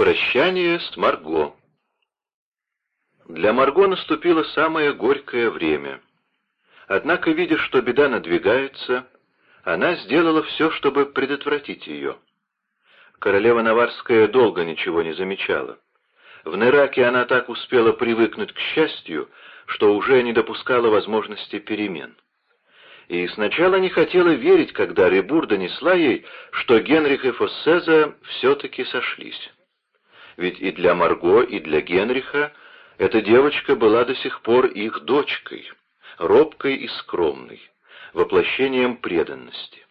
Прощание с Марго Для Марго наступило самое горькое время. Однако, видя, что беда надвигается, она сделала все, чтобы предотвратить ее. Королева Наварская долго ничего не замечала. В Нераке она так успела привыкнуть к счастью, что уже не допускала возможности перемен. И сначала не хотела верить, когда Ребур донесла ей, что Генрих и Фоссеза все-таки сошлись. Ведь и для Марго, и для Генриха эта девочка была до сих пор их дочкой, робкой и скромной, воплощением преданности.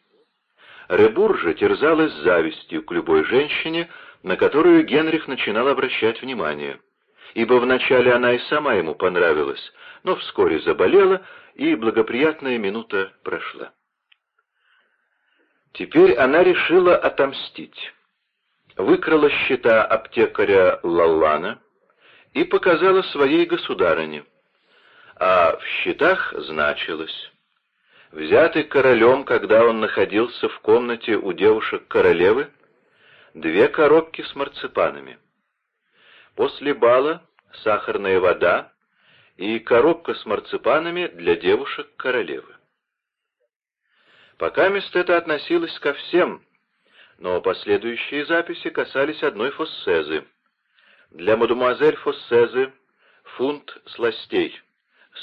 Ребур же терзалась завистью к любой женщине, на которую Генрих начинал обращать внимание, ибо вначале она и сама ему понравилась, но вскоре заболела, и благоприятная минута прошла. Теперь она решила отомстить. Выкрала счета аптекаря Лаллана и показала своей государыне. А в счетах значилось взятый королем, когда он находился в комнате у девушек королевы, две коробки с марципанами. После бала сахарная вода и коробка с марципанами для девушек королевы. Пока мест это относилось ко всем, но последующие записи касались одной фоссезы. Для мадемуазель фоссезы фунт сластей,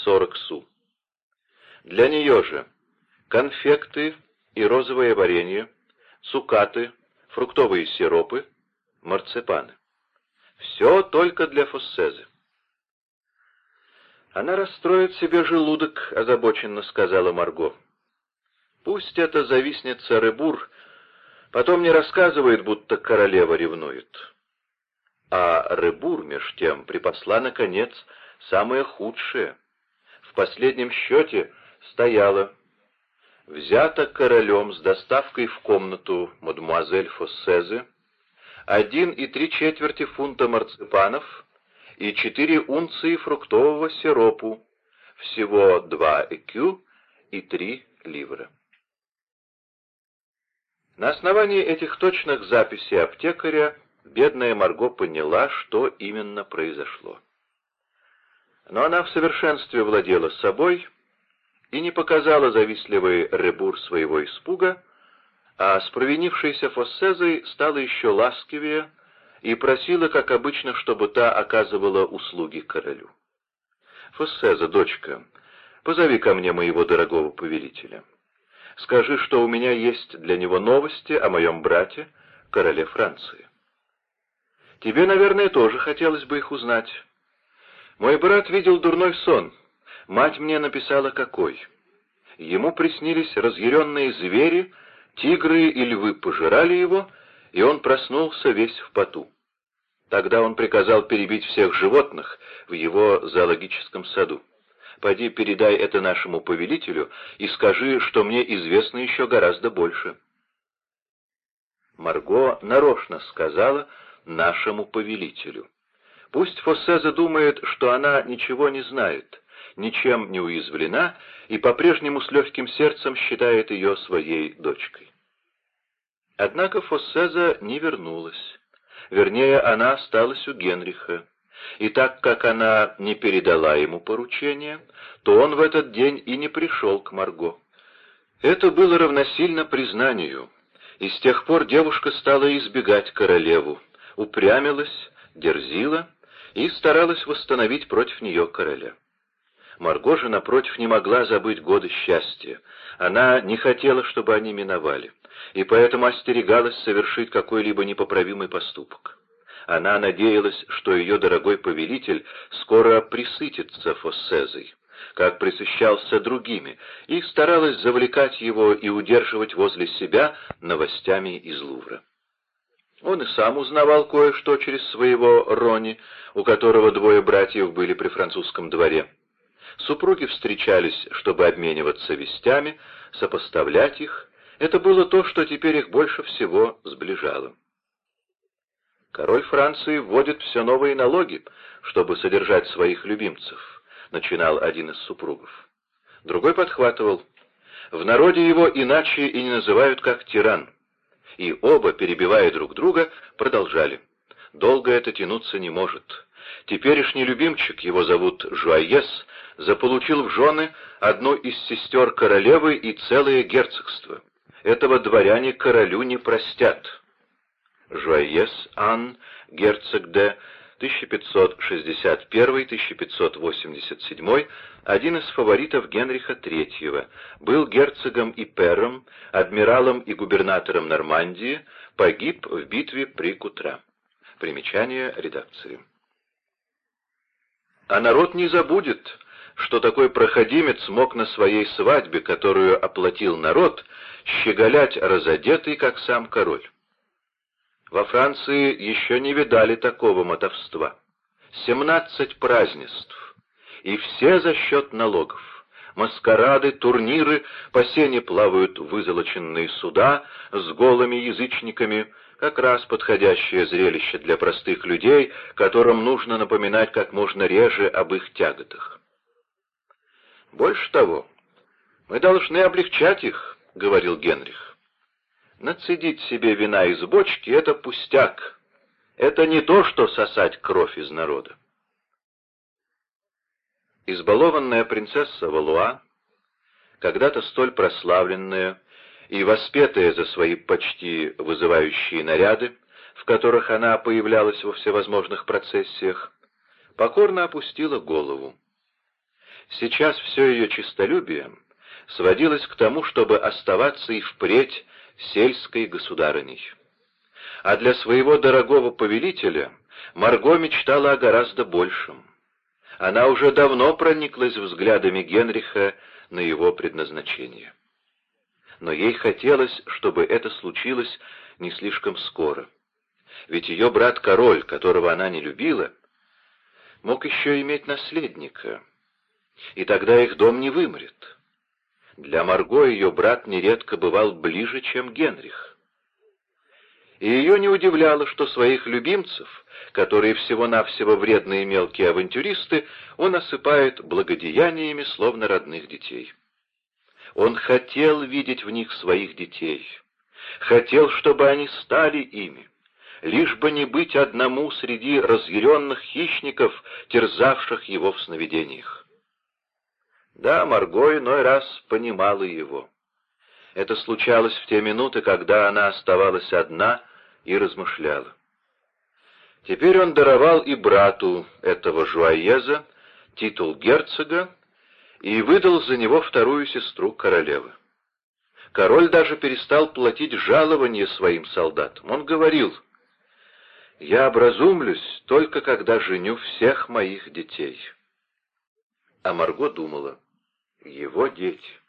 40 су. Для нее же конфекты и розовое варенье, цукаты, фруктовые сиропы, марципаны. Все только для Фоссезы. «Она расстроит себе желудок», — озабоченно сказала Марго. «Пусть эта завистница Рыбур потом не рассказывает, будто королева ревнует». А Рыбур, меж тем, припасла, наконец, самое худшее. В последнем счете стояла взято королем с доставкой в комнату мадемуазель Фоссезе, один и три четверти фунта марципанов и четыре унции фруктового сиропу, всего два экю и три ливра. На основании этих точных записей аптекаря бедная Марго поняла, что именно произошло. Но она в совершенстве владела собой и не показала завистливый Ребур своего испуга, а с провинившейся Фоссезой стала еще ласкивее и просила, как обычно, чтобы та оказывала услуги королю. «Фоссеза, дочка, позови ко мне моего дорогого повелителя. Скажи, что у меня есть для него новости о моем брате, короле Франции. Тебе, наверное, тоже хотелось бы их узнать. Мой брат видел дурной сон». Мать мне написала какой. Ему приснились разъяренные звери, тигры и львы пожирали его, и он проснулся весь в поту. Тогда он приказал перебить всех животных в его зоологическом саду. Пойди передай это нашему повелителю и скажи, что мне известно еще гораздо больше. Марго нарочно сказала нашему повелителю. Пусть Фоссе задумает, что она ничего не знает, ничем не уязвлена и по-прежнему с легким сердцем считает ее своей дочкой. Однако Фоссеза не вернулась. Вернее, она осталась у Генриха. И так как она не передала ему поручение, то он в этот день и не пришел к Марго. Это было равносильно признанию, и с тех пор девушка стала избегать королеву, упрямилась, дерзила и старалась восстановить против нее короля. Марго же, напротив, не могла забыть годы счастья. Она не хотела, чтобы они миновали, и поэтому остерегалась совершить какой-либо непоправимый поступок. Она надеялась, что ее дорогой повелитель скоро присытится Фоссезой, как присыщался другими, и старалась завлекать его и удерживать возле себя новостями из Лувра. Он и сам узнавал кое-что через своего Рони, у которого двое братьев были при французском дворе. Супруги встречались, чтобы обмениваться вестями, сопоставлять их. Это было то, что теперь их больше всего сближало. Король Франции вводит все новые налоги, чтобы содержать своих любимцев, начинал один из супругов. Другой подхватывал. В народе его иначе и не называют, как тиран. И оба, перебивая друг друга, продолжали. Долго это тянуться не может. Теперешний любимчик, его зовут Жуаес, заполучил в жены одну из сестер королевы и целое герцогство. Этого дворяне королю не простят. Жуаес Ан, герцог де 1561-1587, один из фаворитов Генриха III, был герцогом и пером, адмиралом и губернатором Нормандии, погиб в битве при Кутра. Примечание редакции. А народ не забудет, что такой проходимец мог на своей свадьбе, которую оплатил народ, щеголять разодетый, как сам король. Во Франции еще не видали такого мотовства. Семнадцать празднеств, и все за счет налогов. Маскарады, турниры, по сене плавают вызолоченные суда с голыми язычниками, как раз подходящее зрелище для простых людей, которым нужно напоминать как можно реже об их тяготах. «Больше того, мы должны облегчать их», — говорил Генрих. «Нацедить себе вина из бочки — это пустяк. Это не то, что сосать кровь из народа». Избалованная принцесса Валуа, когда-то столь прославленная, и, воспетая за свои почти вызывающие наряды, в которых она появлялась во всевозможных процессиях, покорно опустила голову. Сейчас все ее честолюбие сводилось к тому, чтобы оставаться и впредь сельской государыней. А для своего дорогого повелителя Марго мечтала о гораздо большем. Она уже давно прониклась взглядами Генриха на его предназначение но ей хотелось, чтобы это случилось не слишком скоро. Ведь ее брат-король, которого она не любила, мог еще иметь наследника, и тогда их дом не вымрет. Для Марго ее брат нередко бывал ближе, чем Генрих. И ее не удивляло, что своих любимцев, которые всего-навсего вредные мелкие авантюристы, он осыпает благодеяниями, словно родных детей. Он хотел видеть в них своих детей, хотел, чтобы они стали ими, лишь бы не быть одному среди разъяренных хищников, терзавших его в сновидениях. Да, Марго иной раз понимала его. Это случалось в те минуты, когда она оставалась одна и размышляла. Теперь он даровал и брату этого Жуаеза титул герцога и выдал за него вторую сестру королевы. Король даже перестал платить жалование своим солдатам. Он говорил, «Я образумлюсь только когда женю всех моих детей». А Марго думала, «Его дети».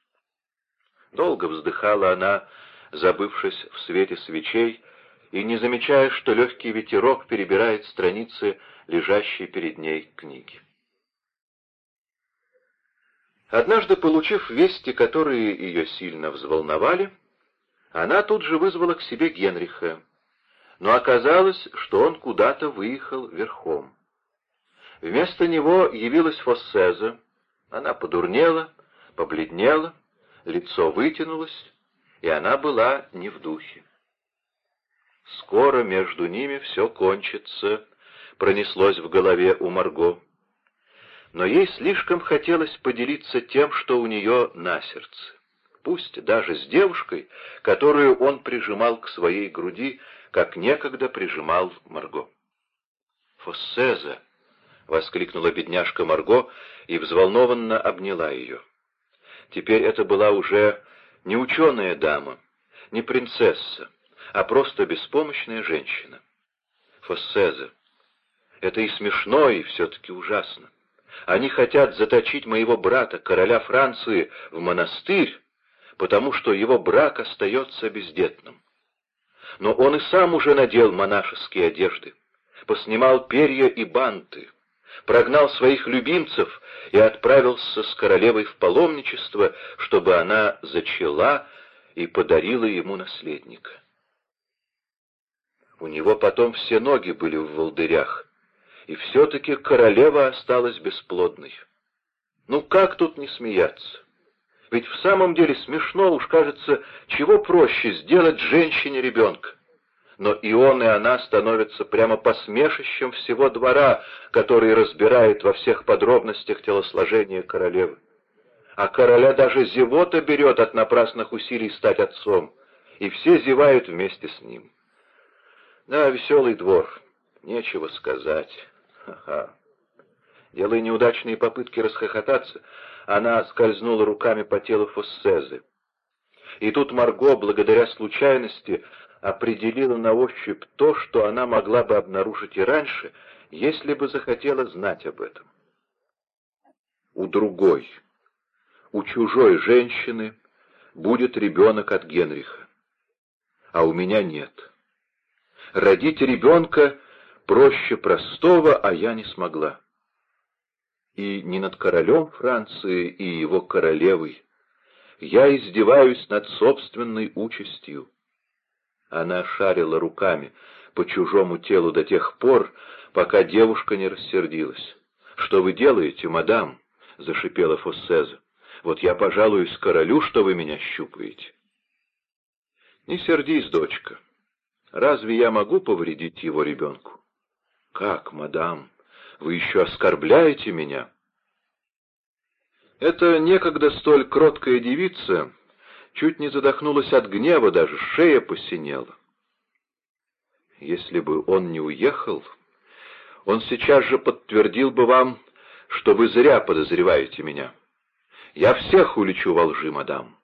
Долго вздыхала она, забывшись в свете свечей, и не замечая, что легкий ветерок перебирает страницы, лежащей перед ней книги. Однажды, получив вести, которые ее сильно взволновали, она тут же вызвала к себе Генриха, но оказалось, что он куда-то выехал верхом. Вместо него явилась Фоссеза, она подурнела, побледнела, лицо вытянулось, и она была не в духе. «Скоро между ними все кончится», — пронеслось в голове у Марго но ей слишком хотелось поделиться тем, что у нее на сердце. Пусть даже с девушкой, которую он прижимал к своей груди, как некогда прижимал Марго. «Фоссеза!» — воскликнула бедняжка Марго и взволнованно обняла ее. Теперь это была уже не ученая дама, не принцесса, а просто беспомощная женщина. Фоссеза. Это и смешно, и все-таки ужасно. Они хотят заточить моего брата, короля Франции, в монастырь, потому что его брак остается бездетным. Но он и сам уже надел монашеские одежды, поснимал перья и банты, прогнал своих любимцев и отправился с королевой в паломничество, чтобы она зачала и подарила ему наследника. У него потом все ноги были в волдырях, и все-таки королева осталась бесплодной. Ну как тут не смеяться? Ведь в самом деле смешно уж кажется, чего проще сделать женщине ребенка. Но и он, и она становятся прямо посмешищем всего двора, который разбирает во всех подробностях телосложения королевы. А короля даже зевота берет от напрасных усилий стать отцом, и все зевают вместе с ним. Да, веселый двор, нечего сказать. Ха-ха. Делая неудачные попытки расхохотаться, она скользнула руками по телу Фоссезы. И тут Марго, благодаря случайности, определила на ощупь то, что она могла бы обнаружить и раньше, если бы захотела знать об этом. У другой, у чужой женщины будет ребенок от Генриха, а у меня нет. Родить ребенка проще простого, а я не смогла. И не над королем Франции и его королевой. Я издеваюсь над собственной участью. Она шарила руками по чужому телу до тех пор, пока девушка не рассердилась. «Что вы делаете, мадам?» — зашипела Фоссеза. «Вот я пожалуюсь королю, что вы меня щупаете». «Не сердись, дочка. Разве я могу повредить его ребенку?» «Как, мадам? Вы еще оскорбляете меня?» Эта некогда столь кроткая девица чуть не задохнулась от гнева, даже шея посинела. Если бы он не уехал, он сейчас же подтвердил бы вам, что вы зря подозреваете меня. Я всех улечу во лжи, мадам.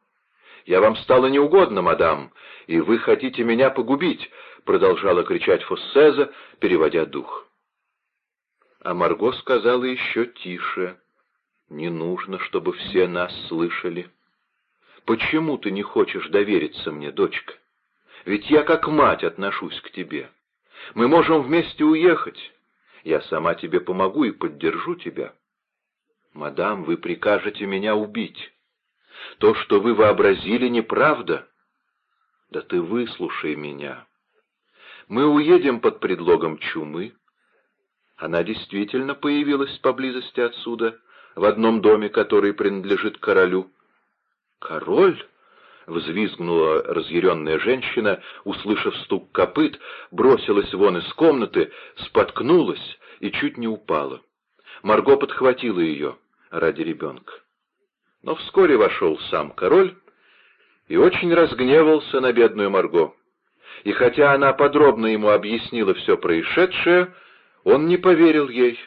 Я вам стала неугодна, мадам, и вы хотите меня погубить, продолжала кричать Фоссеза, переводя дух. А Марго сказала еще тише. Не нужно, чтобы все нас слышали. Почему ты не хочешь довериться мне, дочка? Ведь я как мать отношусь к тебе. Мы можем вместе уехать. Я сама тебе помогу и поддержу тебя. Мадам, вы прикажете меня убить. То, что вы вообразили, неправда. Да ты выслушай меня. Мы уедем под предлогом чумы. Она действительно появилась поблизости отсюда, в одном доме, который принадлежит королю. «Король?» — взвизгнула разъяренная женщина, услышав стук копыт, бросилась вон из комнаты, споткнулась и чуть не упала. Марго подхватила ее ради ребенка. Но вскоре вошел сам король и очень разгневался на бедную Марго. И хотя она подробно ему объяснила все происшедшее, он не поверил ей,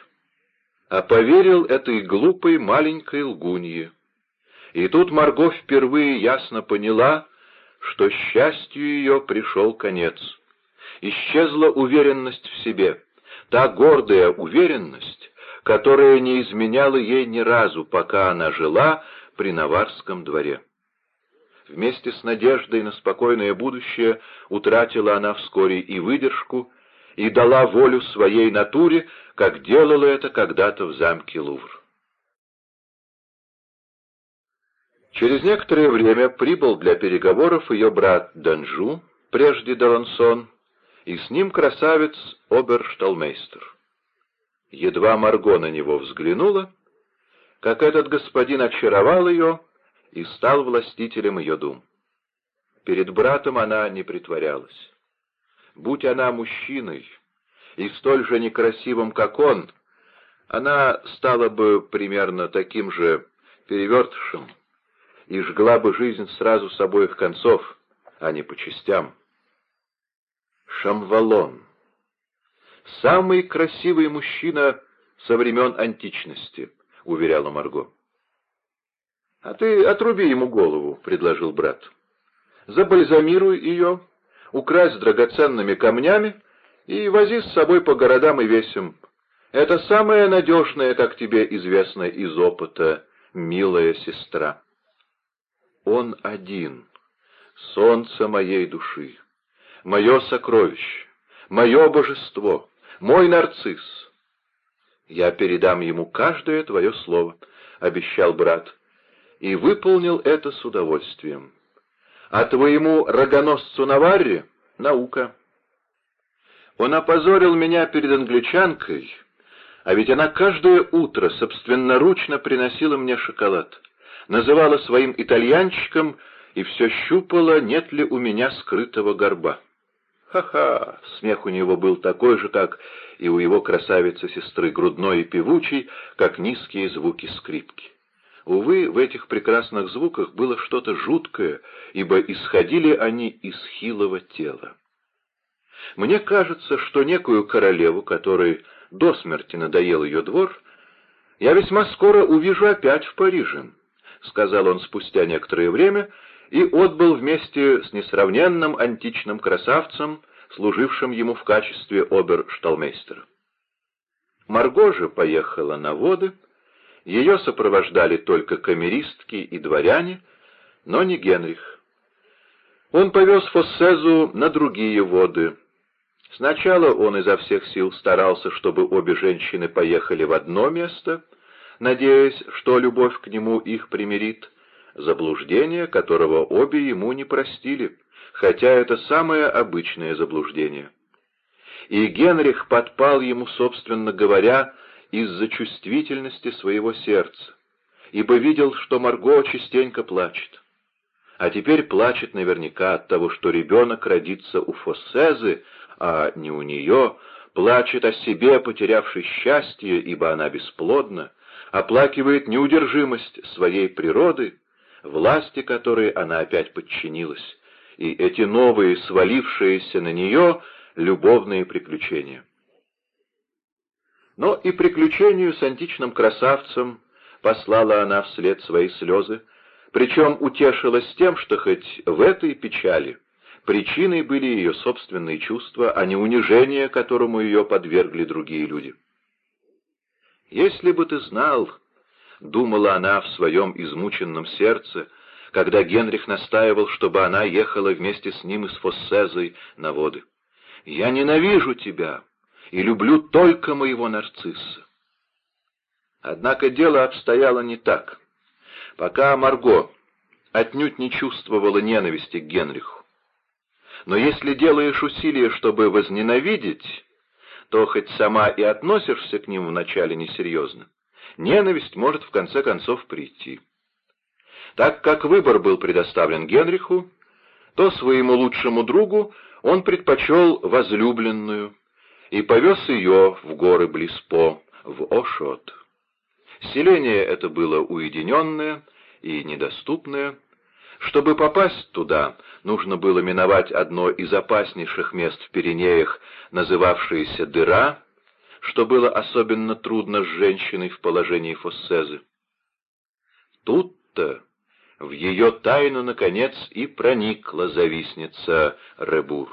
а поверил этой глупой маленькой лгунье. И тут Марго впервые ясно поняла, что счастью ее пришел конец. Исчезла уверенность в себе, та гордая уверенность, которая не изменяла ей ни разу, пока она жила при Наварском дворе. Вместе с надеждой на спокойное будущее утратила она вскоре и выдержку, и дала волю своей натуре, как делала это когда-то в замке Лувр. Через некоторое время прибыл для переговоров ее брат Данжу, прежде Далансон, и с ним красавец Обершталмейстер. Едва Марго на него взглянула, как этот господин очаровал ее и стал властителем ее дум. Перед братом она не притворялась. Будь она мужчиной и столь же некрасивым, как он, она стала бы примерно таким же перевертышем, и жгла бы жизнь сразу с обоих концов, а не по частям. Шамвалон. Самый красивый мужчина со времен античности, уверяла Марго. «А ты отруби ему голову», — предложил брат. «Забальзамируй ее, укрась драгоценными камнями и вози с собой по городам и весям. Это самое надежное, как тебе известно из опыта, милая сестра». Он один, солнце моей души, мое сокровище, мое божество, мой нарцисс. Я передам ему каждое твое слово, — обещал брат, и выполнил это с удовольствием. А твоему рогоносцу Наварре — наука. Он опозорил меня перед англичанкой, а ведь она каждое утро собственноручно приносила мне шоколад называла своим итальянчиком и все щупала, нет ли у меня скрытого горба. Ха-ха! Смех у него был такой же, как и у его красавицы-сестры, грудной и певучий, как низкие звуки скрипки. Увы, в этих прекрасных звуках было что-то жуткое, ибо исходили они из хилого тела. Мне кажется, что некую королеву, которой до смерти надоел ее двор, я весьма скоро увижу опять в Париже, — сказал он спустя некоторое время, и отбыл вместе с несравненным античным красавцем, служившим ему в качестве обершталмейстера. Марго же поехала на воды, ее сопровождали только камеристки и дворяне, но не Генрих. Он повез Фоссезу на другие воды. Сначала он изо всех сил старался, чтобы обе женщины поехали в одно место, надеясь, что любовь к нему их примирит, заблуждение, которого обе ему не простили, хотя это самое обычное заблуждение. И Генрих подпал ему, собственно говоря, из-за чувствительности своего сердца, ибо видел, что Марго частенько плачет. А теперь плачет наверняка от того, что ребенок родится у Фоссезы, а не у нее, плачет о себе, потерявшей счастье, ибо она бесплодна, оплакивает неудержимость своей природы, власти которой она опять подчинилась, и эти новые, свалившиеся на нее, любовные приключения. Но и приключению с античным красавцем послала она вслед свои слезы, причем утешилась тем, что хоть в этой печали причиной были ее собственные чувства, а не унижение, которому ее подвергли другие люди. «Если бы ты знал, — думала она в своем измученном сердце, когда Генрих настаивал, чтобы она ехала вместе с ним из Фоссезой на воды. «Я ненавижу тебя и люблю только моего нарцисса». Однако дело обстояло не так. Пока Марго отнюдь не чувствовала ненависти к Генриху. Но если делаешь усилия, чтобы возненавидеть, то хоть сама и относишься к ним вначале несерьезно, ненависть может в конце концов прийти. Так как выбор был предоставлен Генриху, то своему лучшему другу он предпочел возлюбленную и повез ее в горы Блиспо, в Ошот. Селение это было уединенное и недоступное. Чтобы попасть туда, нужно было миновать одно из опаснейших мест в Пиренеях, называвшееся Дыра, что было особенно трудно с женщиной в положении Фоссезы. Тут-то в ее тайну, наконец, и проникла завистница Ребур.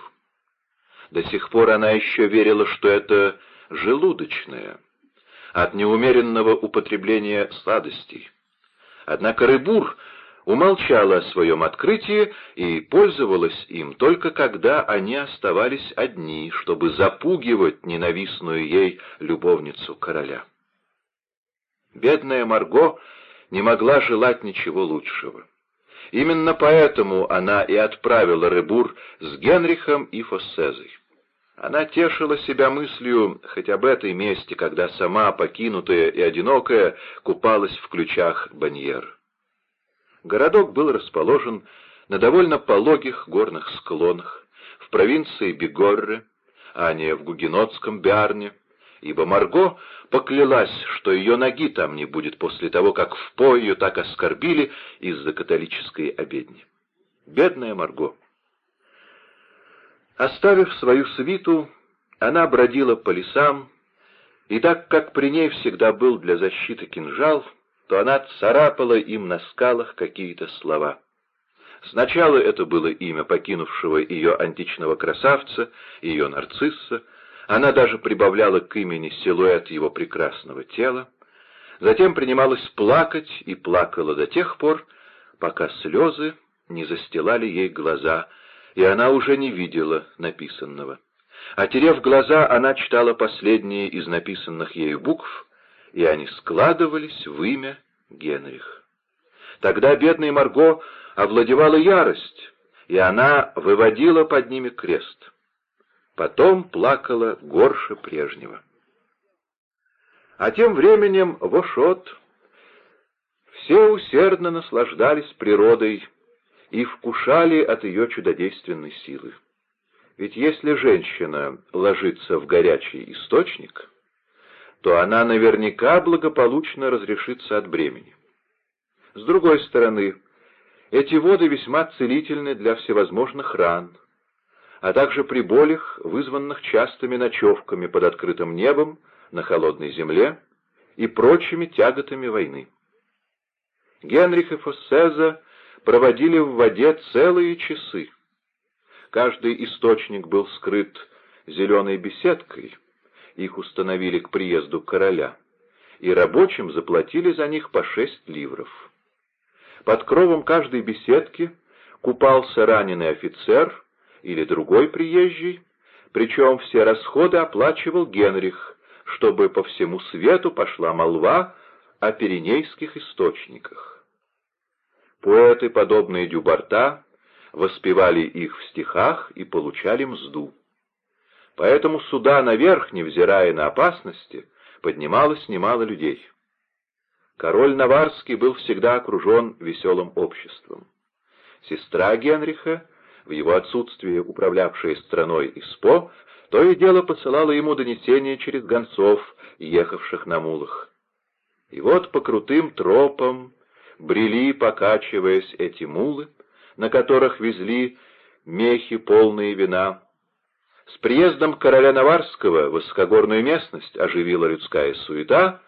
До сих пор она еще верила, что это желудочное, от неумеренного употребления сладостей. Однако Ребур умолчала о своем открытии и пользовалась им только когда они оставались одни, чтобы запугивать ненавистную ей любовницу короля. Бедная Марго не могла желать ничего лучшего. Именно поэтому она и отправила Ребур с Генрихом и Фоссезой. Она тешила себя мыслью хоть об этой месте, когда сама, покинутая и одинокая, купалась в ключах Баньер. Городок был расположен на довольно пологих горных склонах, в провинции Бигорре, а не в гугенотском Биарне, ибо Марго поклялась, что ее ноги там не будет после того, как в По ее так оскорбили из-за католической обедни. Бедная Марго! Оставив свою свиту, она бродила по лесам, и так как при ней всегда был для защиты кинжал, то она царапала им на скалах какие-то слова. Сначала это было имя покинувшего ее античного красавца, ее нарцисса, она даже прибавляла к имени силуэт его прекрасного тела, затем принималась плакать и плакала до тех пор, пока слезы не застилали ей глаза, и она уже не видела написанного. Отерев глаза, она читала последние из написанных ею букв, и они складывались в имя Генрих. Тогда бедной Марго овладевала ярость, и она выводила под ними крест. Потом плакала горше прежнего. А тем временем в Ошот все усердно наслаждались природой и вкушали от ее чудодейственной силы. Ведь если женщина ложится в горячий источник, то она наверняка благополучно разрешится от бремени. С другой стороны, эти воды весьма целительны для всевозможных ран, а также при болях, вызванных частыми ночевками под открытым небом, на холодной земле и прочими тяготами войны. Генрих и Фоссеза проводили в воде целые часы. Каждый источник был скрыт зеленой беседкой, их установили к приезду короля, и рабочим заплатили за них по шесть ливров. Под кровом каждой беседки купался раненый офицер или другой приезжий, причем все расходы оплачивал Генрих, чтобы по всему свету пошла молва о пиренейских источниках. Поэты, подобные Дюбарта, воспевали их в стихах и получали мзду. Поэтому сюда наверх, невзирая на опасности, поднималось немало людей. Король Наварский был всегда окружен веселым обществом. Сестра Генриха, в его отсутствие управлявшая страной ИСПО, то и дело посылала ему донесения через гонцов, ехавших на мулах. И вот по крутым тропам брели, покачиваясь, эти мулы, на которых везли мехи, полные вина, с приездом короля Наварского высокогорную местность оживила людская суета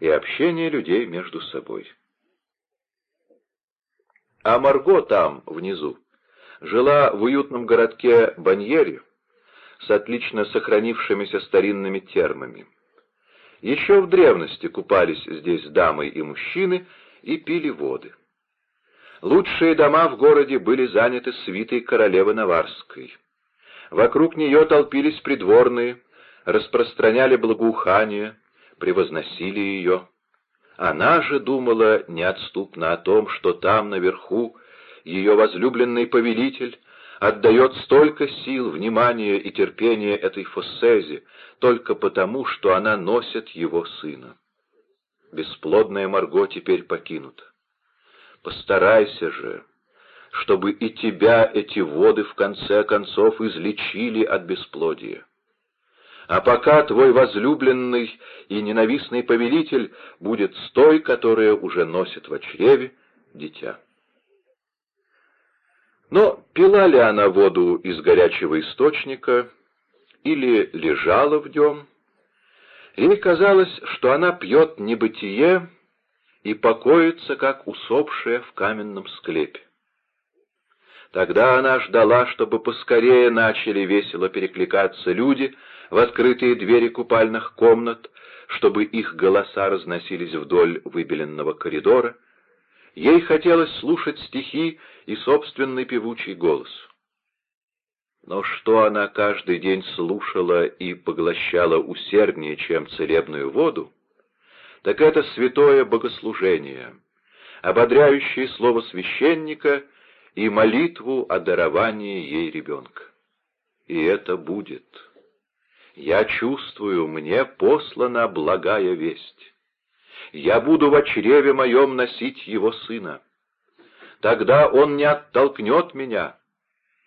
и общение людей между собой. А Марго там, внизу, жила в уютном городке Баньере с отлично сохранившимися старинными термами. Еще в древности купались здесь дамы и мужчины и пили воды. Лучшие дома в городе были заняты свитой королевы Наварской. Вокруг нее толпились придворные, распространяли благоухание, превозносили ее. Она же думала неотступно о том, что там, наверху, ее возлюбленный повелитель отдает столько сил, внимания и терпения этой Фоссезе только потому, что она носит его сына. Бесплодная Марго теперь покинута. Постарайся же, чтобы и тебя эти воды в конце концов излечили от бесплодия. А пока твой возлюбленный и ненавистный повелитель будет с той, которая уже носит в чреве дитя. Но пила ли она воду из горячего источника или лежала в нем, ей казалось, что она пьет небытие и покоится, как усопшая в каменном склепе. Тогда она ждала, чтобы поскорее начали весело перекликаться люди в открытые двери купальных комнат, чтобы их голоса разносились вдоль выбеленного коридора. Ей хотелось слушать стихи и собственный певучий голос. Но что она каждый день слушала и поглощала усерднее, чем целебную воду, так это святое богослужение, ободряющее слово священника и молитву о даровании ей ребенка. И это будет. Я чувствую, мне послана благая весть. Я буду в чреве моем носить его сына. Тогда он не оттолкнет меня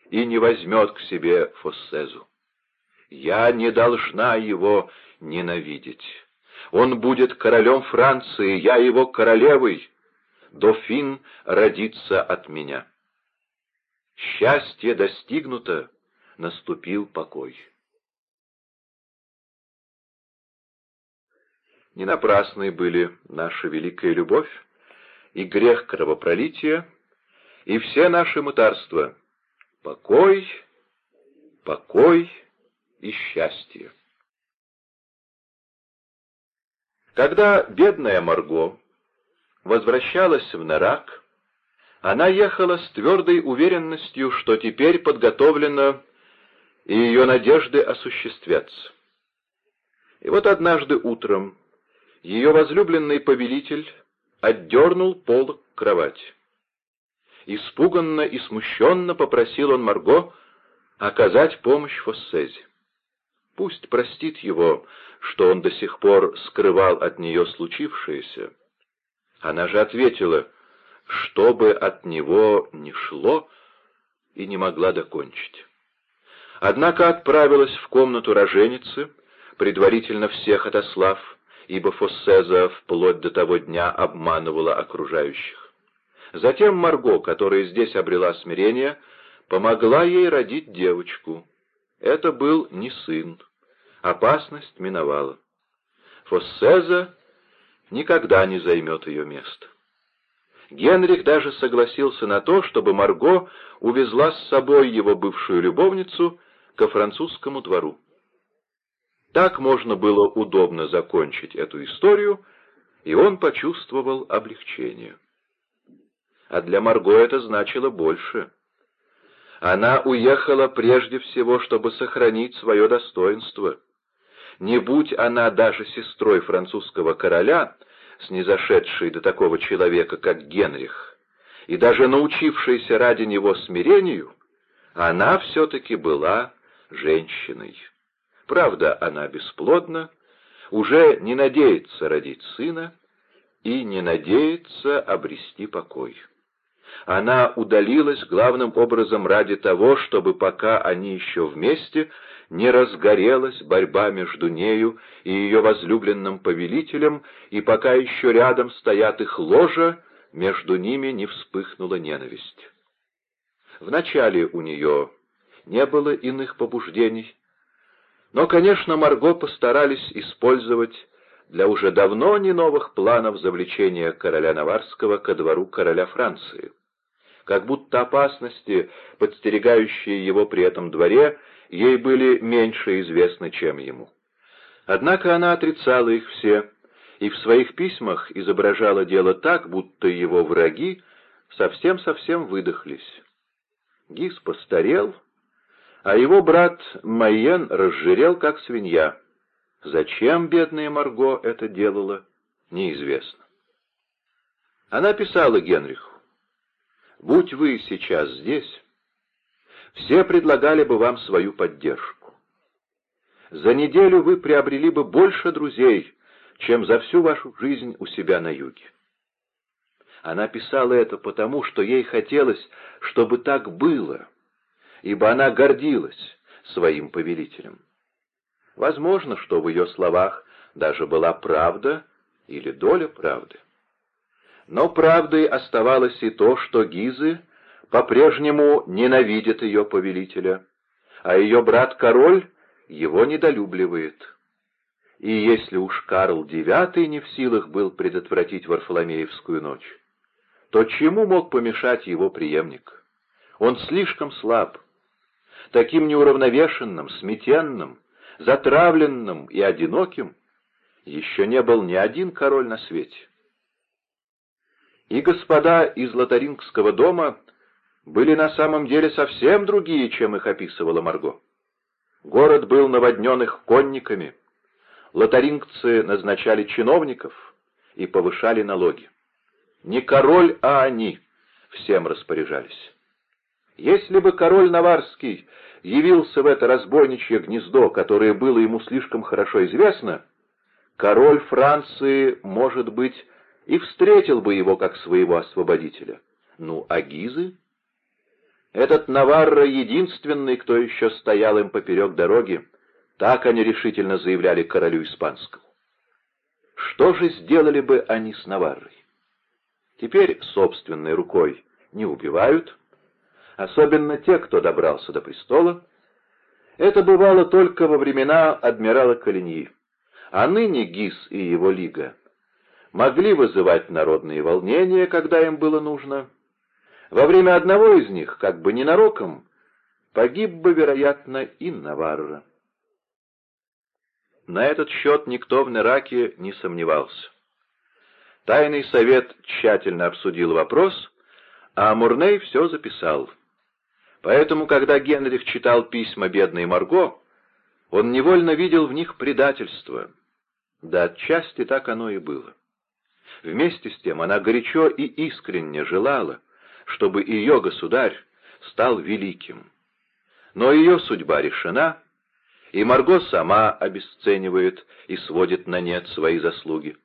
и не возьмет к себе Фоссезу. Я не должна его ненавидеть. Он будет королем Франции, я его королевой. Дофин родится от меня. Счастье достигнуто, наступил покой. Не напрасной были наша великая любовь и грех кровопролития, и все наши мытарства. Покой, покой и счастье. Когда бедная Марго возвращалась в Нарак, она ехала с твердой уверенностью, что теперь подготовлено, и ее надежды осуществятся. И вот однажды утром ее возлюбленный повелитель отдернул полок кровати. Испуганно и смущенно попросил он Марго оказать помощь Фоссезе. Пусть простит его, что он до сих пор скрывал от нее случившееся. Она же ответила — что бы от него ни шло, и не могла докончить. Однако отправилась в комнату роженицы, предварительно всех отослав, ибо Фоссеза вплоть до того дня обманывала окружающих. Затем Марго, которая здесь обрела смирение, помогла ей родить девочку. Это был не сын. Опасность миновала. Фоссеза никогда не займет ее место. Генрих даже согласился на то, чтобы Марго увезла с собой его бывшую любовницу ко французскому двору. Так можно было удобно закончить эту историю, и он почувствовал облегчение. А для Марго это значило больше. Она уехала прежде всего, чтобы сохранить свое достоинство. Не будь она даже сестрой французского короля, снизошедшей до такого человека, как Генрих, и даже научившейся ради него смирению, она все-таки была женщиной. Правда, она бесплодна, уже не надеется родить сына и не надеется обрести покой. Она удалилась главным образом ради того, чтобы пока они еще вместе, не разгорелась борьба между нею и ее возлюбленным повелителем, и пока еще рядом стоят их ложа, между ними не вспыхнула ненависть. Вначале у нее не было иных побуждений, но, конечно, Марго постарались использовать для уже давно не новых планов завлечения короля Наварского ко двору короля Франции. Как будто опасности, подстерегающие его при этом дворе, ей были меньше известны, чем ему. Однако она отрицала их все, и в своих письмах изображала дело так, будто его враги совсем-совсем выдохлись. Гис постарел, а его брат Майен разжирел, как свинья. Зачем бедная Марго это делала, неизвестно. Она писала Генриху, «Будь вы сейчас здесь, все предлагали бы вам свою поддержку. За неделю вы приобрели бы больше друзей, чем за всю вашу жизнь у себя на юге». Она писала это потому, что ей хотелось, чтобы так было — ибо она гордилась своим повелителем. Возможно, что в ее словах даже была правда или доля правды. Но правдой оставалось и то, что Гизы по-прежнему ненавидят ее повелителя, а ее брат-король его недолюбливает. И если уж Карл IX не в силах был предотвратить Варфоломеевскую ночь, то чему мог помешать его преемник? Он слишком слаб, таким неуравновешенным, сметенным, затравленным и одиноким, еще не был ни один король на свете. И господа из Лотарингского дома были на самом деле совсем другие, чем их описывала Марго. Город был наводнен их конниками, лотарингцы назначали чиновников и повышали налоги. Не король, а они всем распоряжались. Если бы король Наварский явился в это разбойничье гнездо, которое было ему слишком хорошо известно, король Франции, может быть, и встретил бы его как своего освободителя. Ну, а Гизы? Этот Наварро единственный, кто еще стоял им поперек дороги, так они решительно заявляли королю испанскому. Что же сделали бы они с Наваррой? Теперь собственной рукой не убивают, особенно те, кто добрался до престола, это бывало только во времена адмирала Калиньи. А ныне Гис и его лига могли вызывать народные волнения, когда им было нужно. Во время одного из них, как бы ненароком, погиб бы, вероятно, и Наварра. На этот счет никто в Нераке не сомневался. Тайный совет тщательно обсудил вопрос, а Мурней все записал — Поэтому, когда Генрих читал письма бедной Марго, он невольно видел в них предательство. Да отчасти так оно и было. Вместе с тем она горячо и искренне желала, чтобы ее государь стал великим. Но ее судьба решена, и Марго сама обесценивает и сводит на нет свои заслуги,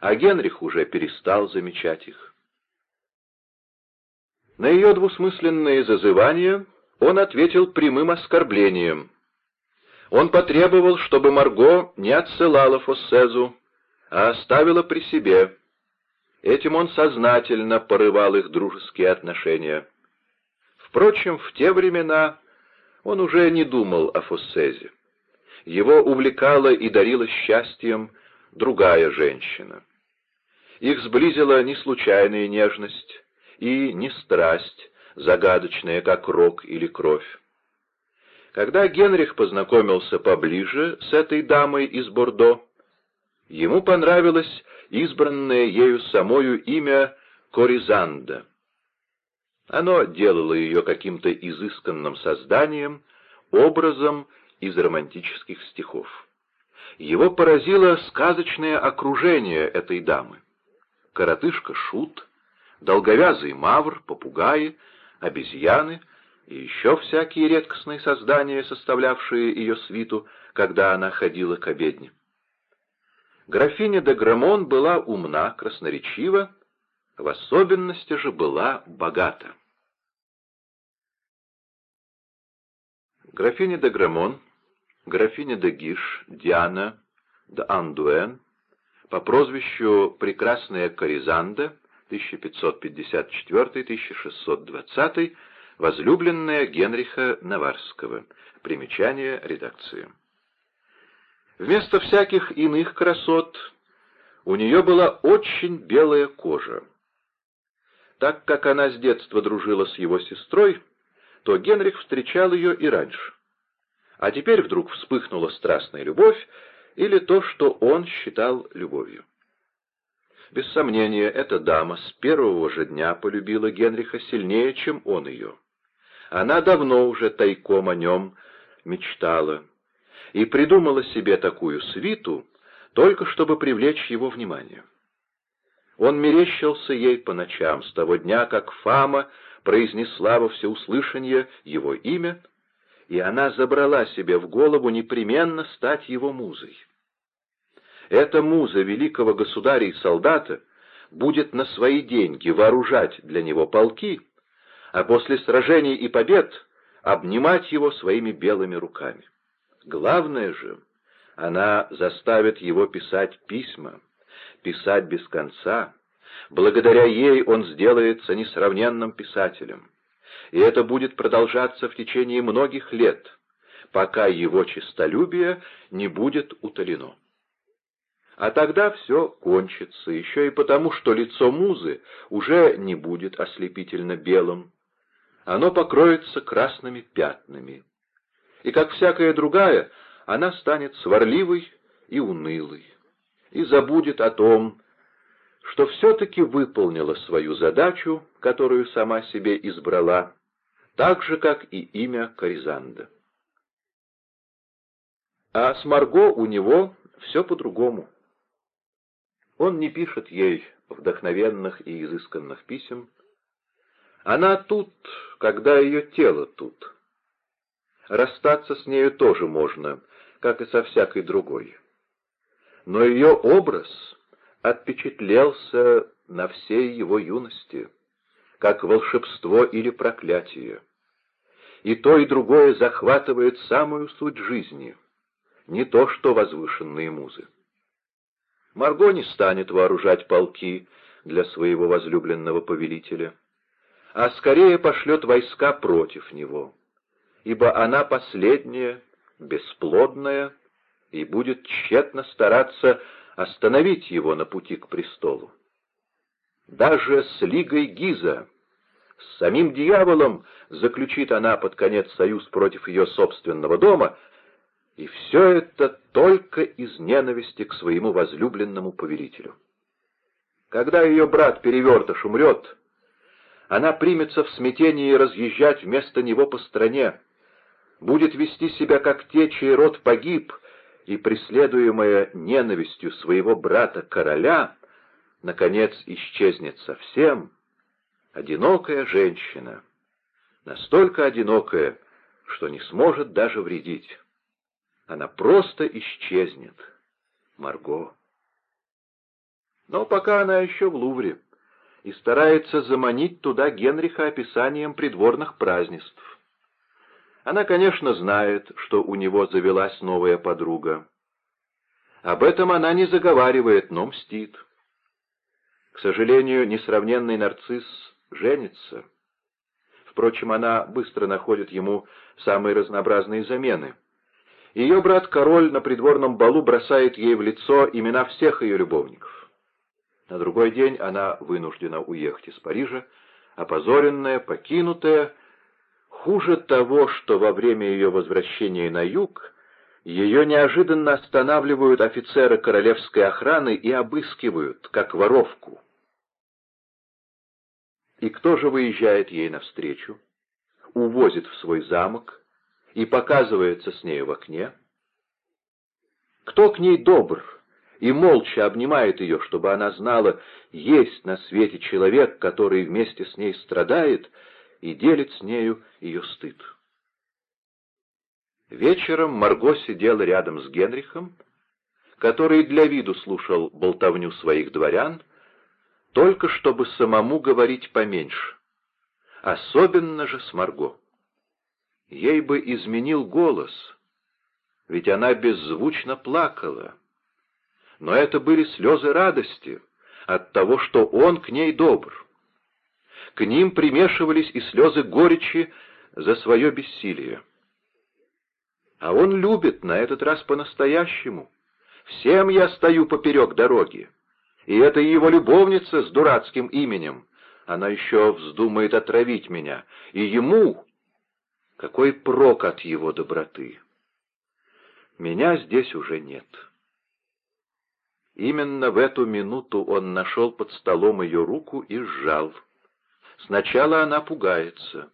а Генрих уже перестал замечать их. На ее двусмысленные зазывания он ответил прямым оскорблением. Он потребовал, чтобы Марго не отсылала Фоссезу, а оставила при себе. Этим он сознательно порывал их дружеские отношения. Впрочем, в те времена он уже не думал о Фоссезе. Его увлекала и дарила счастьем другая женщина. Их сблизила не случайная нежность и не страсть, загадочная, как рок или кровь. Когда Генрих познакомился поближе с этой дамой из Бордо, ему понравилось избранное ею самою имя Коризанда. Оно делало ее каким-то изысканным созданием, образом из романтических стихов. Его поразило сказочное окружение этой дамы. Коротышка-шут, долговязый мавр, попугаи, обезьяны и еще всякие редкостные создания, составлявшие ее свиту, когда она ходила к обедне. Графиня де Грамон была умна, красноречива, в особенности же была богата. Графиня де Грамон, графиня де Гиш, Диана де Андуэн, по прозвищу «Прекрасная Коризанда» 1554-1620, возлюбленная Генриха Наварского. Примечание редакции. Вместо всяких иных красот у нее была очень белая кожа. Так как она с детства дружила с его сестрой, то Генрих встречал ее и раньше. А теперь вдруг вспыхнула страстная любовь, или то, что он считал любовью. Без сомнения, эта дама с первого же дня полюбила Генриха сильнее, чем он ее. Она давно уже тайком о нем мечтала и придумала себе такую свиту, только чтобы привлечь его внимание. Он мерещился ей по ночам с того дня, как Фама произнесла во всеуслышание его имя, и она забрала себе в голову непременно стать его музой. Эта муза великого государя и солдата будет на свои деньги вооружать для него полки, а после сражений и побед обнимать его своими белыми руками. Главное же, она заставит его писать письма, писать без конца. Благодаря ей он сделается несравненным писателем. И это будет продолжаться в течение многих лет, пока его честолюбие не будет утолено. А тогда все кончится, еще и потому, что лицо музы уже не будет ослепительно белым. Оно покроется красными пятнами. И, как всякая другая, она станет сварливой и унылой, и забудет о том, что все-таки выполнила свою задачу, которую сама себе избрала, так же, как и имя Коризанда. А с Марго у него все по-другому. Он не пишет ей вдохновенных и изысканных писем. Она тут, когда ее тело тут. Расстаться с нею тоже можно, как и со всякой другой. Но ее образ отпечатлелся на всей его юности, как волшебство или проклятие. И то, и другое захватывает самую суть жизни, не то что возвышенные музы. Марго не станет вооружать полки для своего возлюбленного повелителя, а скорее пошлет войска против него, ибо она последняя, бесплодная, и будет тщетно стараться остановить его на пути к престолу. Даже с Лигой Гиза, с самим дьяволом, заключит она под конец союз против ее собственного дома — и все это только из ненависти к своему возлюбленному повелителю. Когда ее брат-перевертыш умрет, она примется в смятении разъезжать вместо него по стране, будет вести себя как те, чей род погиб, и, преследуемая ненавистью своего брата-короля, наконец исчезнет совсем, одинокая женщина, настолько одинокая, что не сможет даже вредить. Она просто исчезнет. Марго. Но пока она еще в Лувре и старается заманить туда Генриха описанием придворных празднеств. Она, конечно, знает, что у него завелась новая подруга. Об этом она не заговаривает, но мстит. К сожалению, несравненный нарцисс женится. Впрочем, она быстро находит ему самые разнообразные замены. Ее брат-король на придворном балу бросает ей в лицо имена всех ее любовников. На другой день она вынуждена уехать из Парижа, опозоренная, покинутая, Хуже того, что во время ее возвращения на юг ее неожиданно останавливают офицеры королевской охраны и обыскивают, как воровку. И кто же выезжает ей навстречу, увозит в свой замок и показывается с нею в окне? Кто к ней добр и молча обнимает ее, чтобы она знала, есть на свете человек, который вместе с ней страдает — и делит с нею ее стыд. Вечером Марго сидела рядом с Генрихом, который для виду слушал болтовню своих дворян, только чтобы самому говорить поменьше, особенно же с Марго. Ей бы изменил голос, ведь она беззвучно плакала. Но это были слезы радости от того, что он к ней добр. К ним примешивались и слезы горечи за свое бессилие. А он любит на этот раз по-настоящему. Всем я стою поперек дороги. И это его любовница с дурацким именем. Она еще вздумает отравить меня. И ему... Какой прок от его доброты? Меня здесь уже нет. Именно в эту минуту он нашел под столом ее руку и сжал. Сначала она пугается.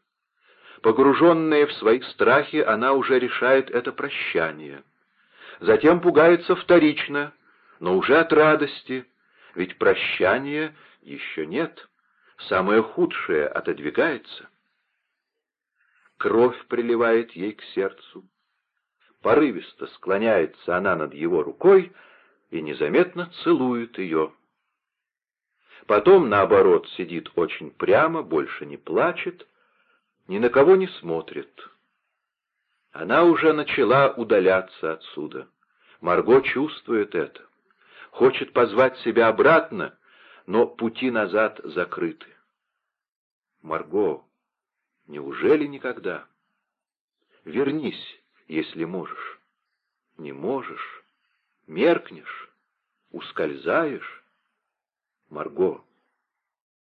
Погруженная в свои страхи, она уже решает это прощание. Затем пугается вторично, но уже от радости, ведь прощания еще нет, самое худшее отодвигается. Кровь приливает ей к сердцу. Порывисто склоняется она над его рукой и незаметно целует ее. Потом, наоборот, сидит очень прямо, больше не плачет, ни на кого не смотрит. Она уже начала удаляться отсюда. Марго чувствует это. Хочет позвать себя обратно, но пути назад закрыты. Марго, неужели никогда? Вернись, если можешь. Не можешь, меркнешь, ускользаешь. Марго.